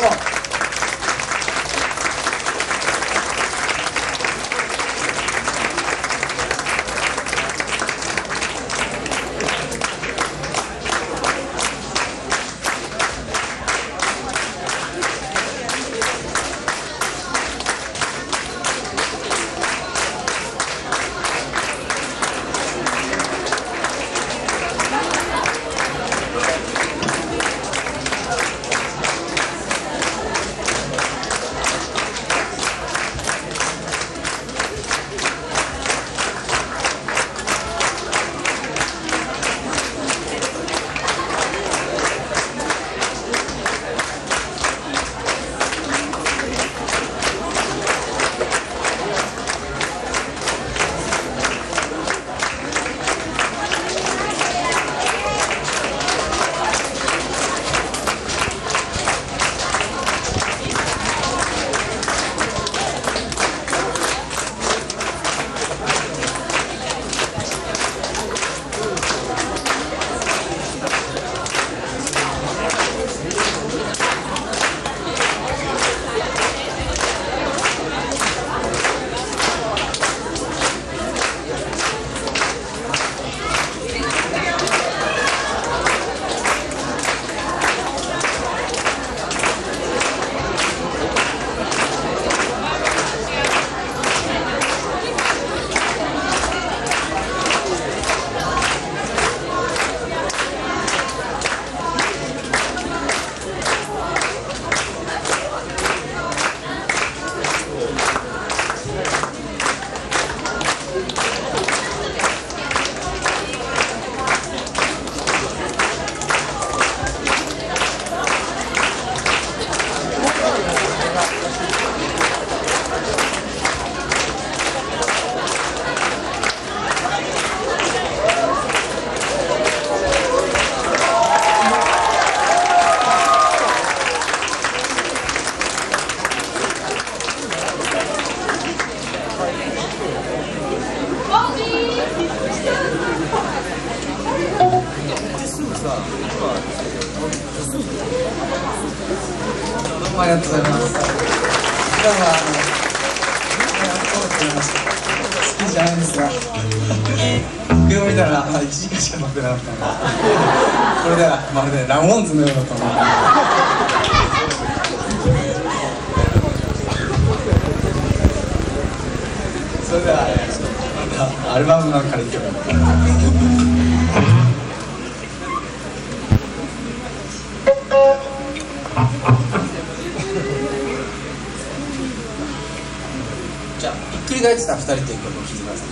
どうもありがとうございます。普段はあの、そうです、好きじゃないですが、上を見たらあ1時間しか乗ってなかったので、これではまるでラモンズのようだと思って。それでは、またアルバムの中から一曲。じゃあ、ひっくり返ってた2人という曲を聴いてください。